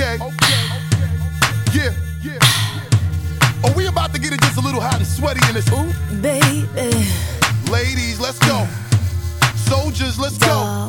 Okay. Yeah. Yeah. Are we about to get it just a little hot and sweaty in this? Ooh. Baby. Ladies, let's go. Soldiers, let's go.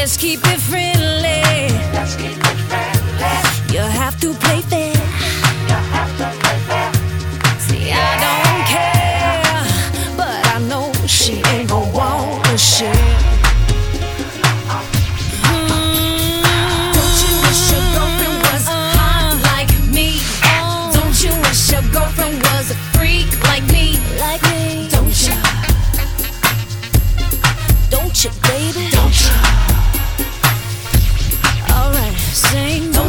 Let's keep it friendly. You have to play fair. See, I don't care, but I know she ain't gonna wanna share. Mm. Don't you wish your girlfriend was uh-huh. hot like me? Uh-huh. Don't you wish your girlfriend was a freak like me? Like me? Don't you? Don't you, baby?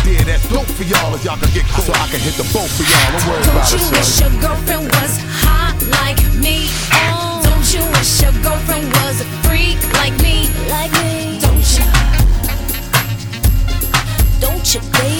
idea that's dope for y'all if y'all can get cool. So I can hit the boat for y'all. Don't worry Don't about you it, wish your girlfriend was hot like me? Oh. Don't you wish your girlfriend was a freak like me? Like me? Don't you? Don't you, baby?